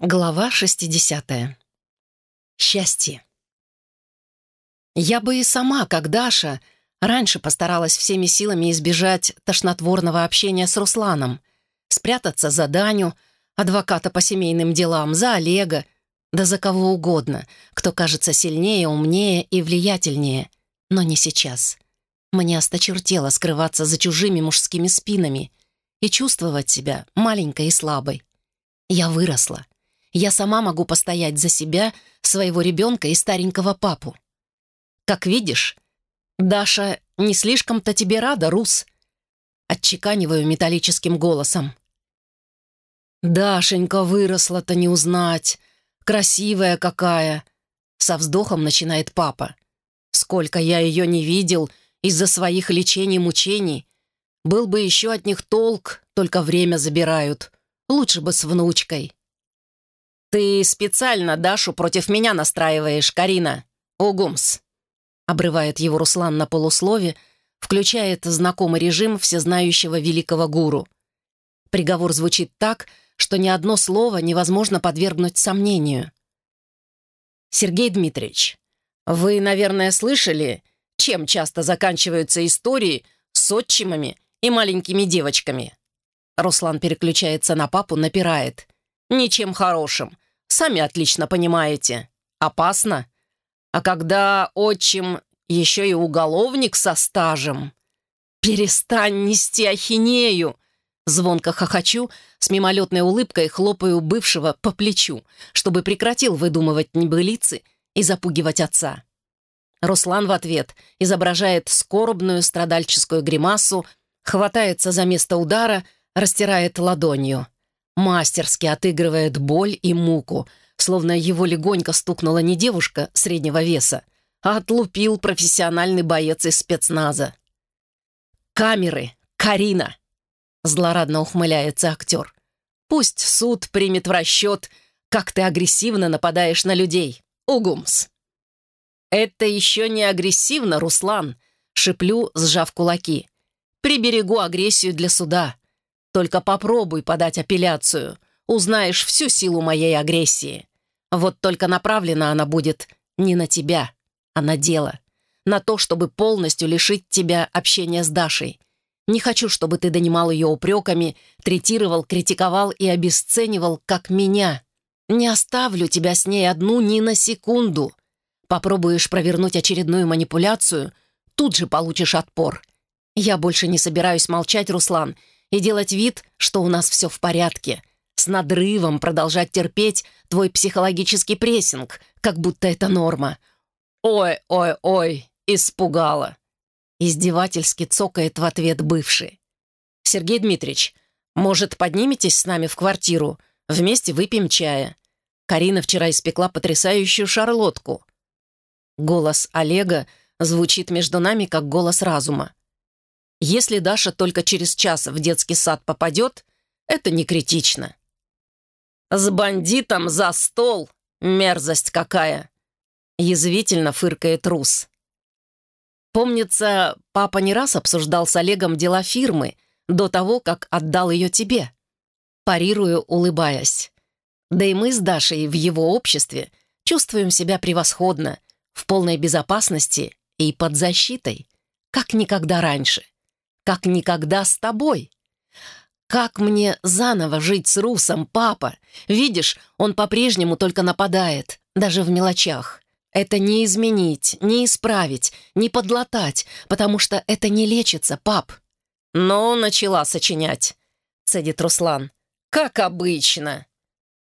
Глава 60. Счастье. Я бы и сама, как Даша, раньше постаралась всеми силами избежать тошнотворного общения с Русланом, спрятаться за Даню, адвоката по семейным делам, за Олега, да за кого угодно, кто кажется сильнее, умнее и влиятельнее. Но не сейчас. Мне осточертело скрываться за чужими мужскими спинами и чувствовать себя маленькой и слабой. Я выросла. Я сама могу постоять за себя, своего ребенка и старенького папу. Как видишь, Даша не слишком-то тебе рада, Рус. Отчеканиваю металлическим голосом. «Дашенька выросла-то не узнать. Красивая какая!» Со вздохом начинает папа. «Сколько я ее не видел из-за своих лечений-мучений. Был бы еще от них толк, только время забирают. Лучше бы с внучкой». «Ты специально Дашу против меня настраиваешь, Карина. Угумс!» Обрывает его Руслан на полуслове, включает знакомый режим всезнающего великого гуру. Приговор звучит так, что ни одно слово невозможно подвергнуть сомнению. «Сергей Дмитриевич, вы, наверное, слышали, чем часто заканчиваются истории с отчимами и маленькими девочками?» Руслан переключается на папу, напирает. «Ничем хорошим. Сами отлично понимаете. Опасно. А когда отчим еще и уголовник со стажем... «Перестань нести ахинею!» Звонко хохочу, с мимолетной улыбкой хлопаю бывшего по плечу, чтобы прекратил выдумывать небылицы и запугивать отца. Руслан в ответ изображает скорбную страдальческую гримасу, хватается за место удара, растирает ладонью мастерски отыгрывает боль и муку, словно его легонько стукнула не девушка среднего веса, а отлупил профессиональный боец из спецназа. «Камеры! Карина!» — злорадно ухмыляется актер. «Пусть суд примет в расчет, как ты агрессивно нападаешь на людей. Угумс!» «Это еще не агрессивно, Руслан!» — шиплю, сжав кулаки. «Приберегу агрессию для суда. Только попробуй подать апелляцию. Узнаешь всю силу моей агрессии. Вот только направлена она будет не на тебя, а на дело. На то, чтобы полностью лишить тебя общения с Дашей. Не хочу, чтобы ты донимал ее упреками, третировал, критиковал и обесценивал, как меня. Не оставлю тебя с ней одну ни на секунду. Попробуешь провернуть очередную манипуляцию, тут же получишь отпор. Я больше не собираюсь молчать, Руслан, и делать вид, что у нас все в порядке. С надрывом продолжать терпеть твой психологический прессинг, как будто это норма. «Ой, ой, ой!» — испугала. Издевательски цокает в ответ бывший. «Сергей Дмитриевич, может, подниметесь с нами в квартиру? Вместе выпьем чая. Карина вчера испекла потрясающую шарлотку». Голос Олега звучит между нами, как голос разума. Если Даша только через час в детский сад попадет, это не критично. «С бандитом за стол! Мерзость какая!» Язвительно фыркает Рус. Помнится, папа не раз обсуждал с Олегом дела фирмы до того, как отдал ее тебе. Парирую, улыбаясь. Да и мы с Дашей в его обществе чувствуем себя превосходно, в полной безопасности и под защитой, как никогда раньше как никогда с тобой. Как мне заново жить с Русом, папа? Видишь, он по-прежнему только нападает, даже в мелочах. Это не изменить, не исправить, не подлатать, потому что это не лечится, пап. Но начала сочинять, цедит Руслан. Как обычно.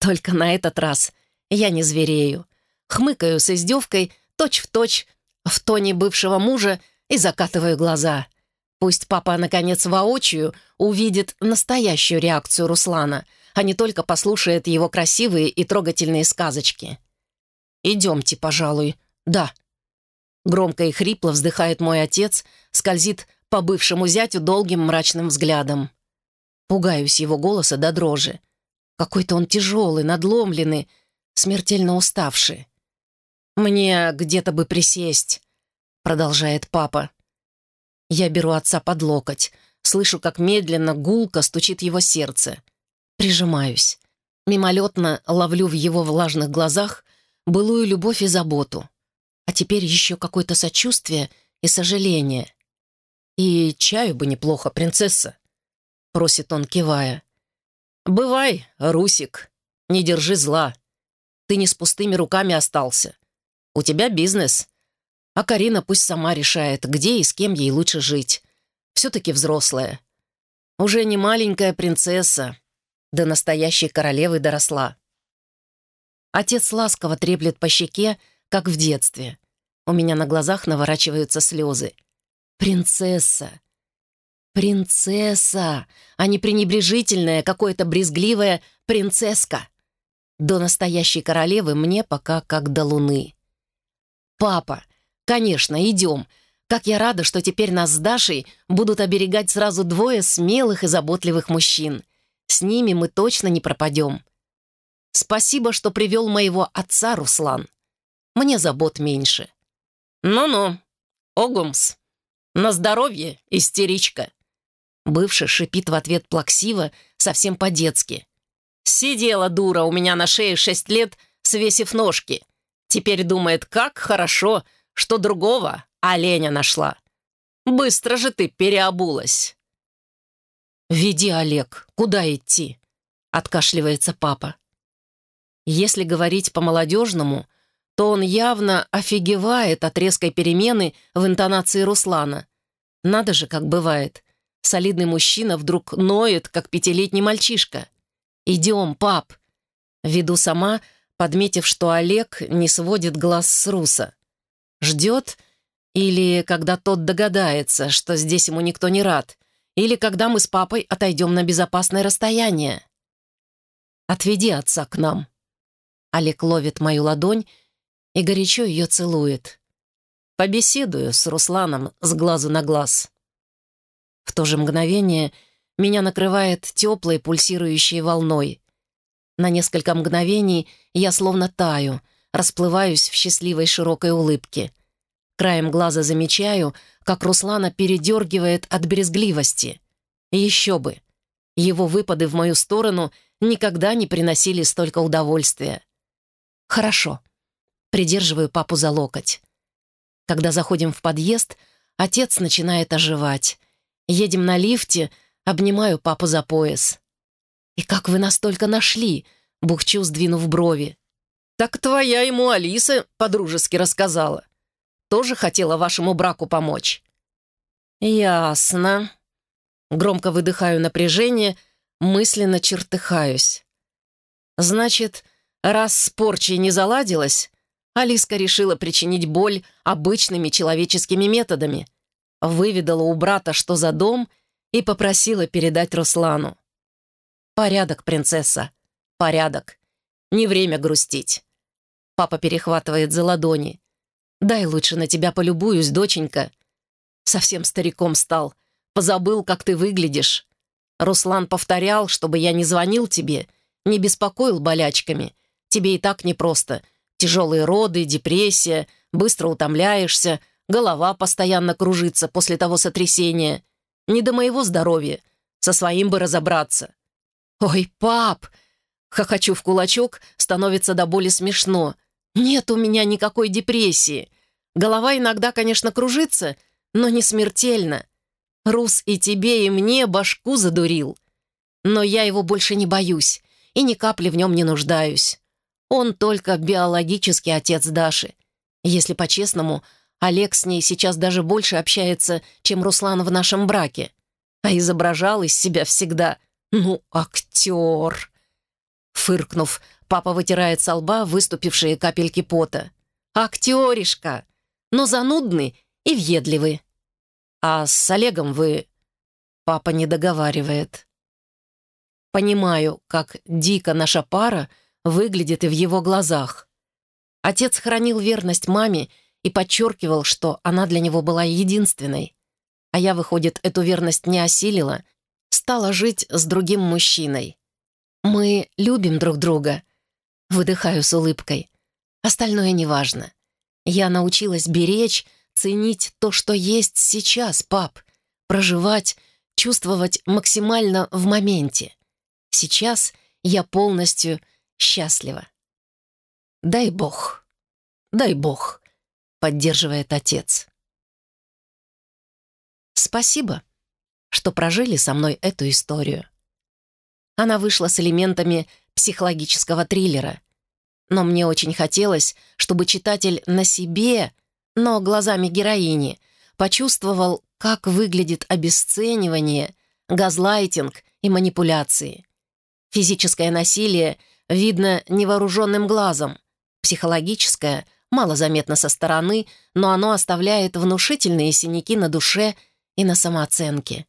Только на этот раз я не зверею. Хмыкаю с издевкой, точь-в-точь, точь, в тоне бывшего мужа и закатываю глаза. Пусть папа, наконец, воочию увидит настоящую реакцию Руслана, а не только послушает его красивые и трогательные сказочки. «Идемте, пожалуй. Да». Громко и хрипло вздыхает мой отец, скользит по бывшему зятю долгим мрачным взглядом. Пугаюсь его голоса до дрожи. Какой-то он тяжелый, надломленный, смертельно уставший. «Мне где-то бы присесть», — продолжает папа. Я беру отца под локоть, слышу, как медленно, гулко стучит его сердце. Прижимаюсь. Мимолетно ловлю в его влажных глазах былую любовь и заботу. А теперь еще какое-то сочувствие и сожаление. «И чаю бы неплохо, принцесса», — просит он, кивая. «Бывай, Русик, не держи зла. Ты не с пустыми руками остался. У тебя бизнес. А Карина пусть сама решает, где и с кем ей лучше жить. Все-таки взрослая. Уже не маленькая принцесса, до настоящей королевы доросла. Отец ласково треплет по щеке, как в детстве. У меня на глазах наворачиваются слезы. «Принцесса! Принцесса, а не пренебрежительная, какое-то брезгливая принцесска. До настоящей королевы мне пока как до луны. Папа, конечно, идем. Как я рада, что теперь нас с Дашей будут оберегать сразу двое смелых и заботливых мужчин. С ними мы точно не пропадем. Спасибо, что привел моего отца, Руслан. Мне забот меньше. Ну-ну, Огумс. На здоровье, истеричка. Бывший шипит в ответ плаксиво, совсем по-детски. «Сидела дура у меня на шее шесть лет, свесив ножки. Теперь думает, как хорошо, что другого оленя нашла. Быстро же ты переобулась». «Веди, Олег, куда идти?» — откашливается папа. Если говорить по-молодежному, то он явно офигевает от резкой перемены в интонации Руслана. Надо же, как бывает солидный мужчина вдруг ноет, как пятилетний мальчишка. «Идем, пап!» Веду сама, подметив, что Олег не сводит глаз с Руса. Ждет или когда тот догадается, что здесь ему никто не рад, или когда мы с папой отойдем на безопасное расстояние. «Отведи отца к нам». Олег ловит мою ладонь и горячо ее целует. Побеседую с Русланом с глазу на глаз. В то же мгновение меня накрывает теплой пульсирующей волной. На несколько мгновений я словно таю, расплываюсь в счастливой широкой улыбке. Краем глаза замечаю, как Руслана передергивает от брезгливости. еще бы. Его выпады в мою сторону никогда не приносили столько удовольствия. «Хорошо». Придерживаю папу за локоть. Когда заходим в подъезд, отец начинает оживать. Едем на лифте, обнимаю папу за пояс. «И как вы нас только нашли?» — бухчу, сдвинув брови. «Так твоя ему Алиса подружески рассказала. Тоже хотела вашему браку помочь». «Ясно». Громко выдыхаю напряжение, мысленно чертыхаюсь. «Значит, раз с порчей не заладилась, Алиска решила причинить боль обычными человеческими методами выведала у брата, что за дом, и попросила передать Руслану. «Порядок, принцесса, порядок. Не время грустить». Папа перехватывает за ладони. «Дай лучше на тебя полюбуюсь, доченька». Совсем стариком стал. Позабыл, как ты выглядишь. Руслан повторял, чтобы я не звонил тебе, не беспокоил болячками. Тебе и так непросто. Тяжелые роды, депрессия, быстро утомляешься — голова постоянно кружится после того сотрясения. Не до моего здоровья, со своим бы разобраться. «Ой, пап!» Хохочу в кулачок, становится до боли смешно. «Нет у меня никакой депрессии. Голова иногда, конечно, кружится, но не смертельно. Рус и тебе, и мне башку задурил. Но я его больше не боюсь и ни капли в нем не нуждаюсь. Он только биологический отец Даши. Если по-честному, Олег с ней сейчас даже больше общается, чем Руслан в нашем браке. А изображал из себя всегда «ну, актер». Фыркнув, папа вытирает со лба выступившие капельки пота. «Актеришка! Но занудный и въедливый. А с Олегом вы...» Папа не договаривает. Понимаю, как дико наша пара выглядит и в его глазах. Отец хранил верность маме и подчеркивал, что она для него была единственной. А я, выходит, эту верность не осилила, стала жить с другим мужчиной. Мы любим друг друга. Выдыхаю с улыбкой. Остальное неважно. Я научилась беречь, ценить то, что есть сейчас, пап. Проживать, чувствовать максимально в моменте. Сейчас я полностью счастлива. «Дай Бог, дай Бог», — поддерживает отец. Спасибо, что прожили со мной эту историю. Она вышла с элементами психологического триллера. Но мне очень хотелось, чтобы читатель на себе, но глазами героини, почувствовал, как выглядит обесценивание, газлайтинг и манипуляции. Физическое насилие видно невооруженным глазом, психологическое мало заметно со стороны, но оно оставляет внушительные синяки на душе и на самооценке.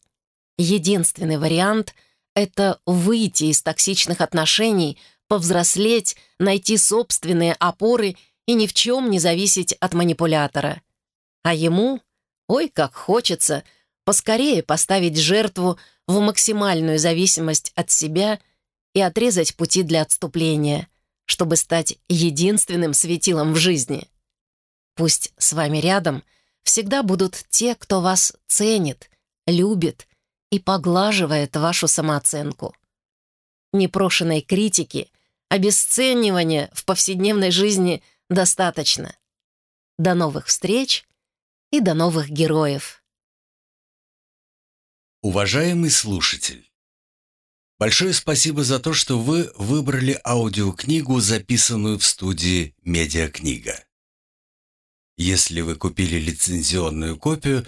Единственный вариант — это выйти из токсичных отношений, повзрослеть, найти собственные опоры и ни в чем не зависеть от манипулятора. А ему, ой, как хочется, поскорее поставить жертву в максимальную зависимость от себя и отрезать пути для отступления, чтобы стать единственным светилом в жизни. Пусть с вами рядом всегда будут те, кто вас ценит, любит и поглаживает вашу самооценку. Непрошенной критики, обесценивания в повседневной жизни достаточно. До новых встреч и до новых героев. Уважаемый слушатель, большое спасибо за то, что вы выбрали аудиокнигу, записанную в студии «Медиакнига». Если вы купили лицензионную копию,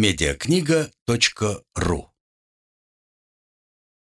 медиакнига.ру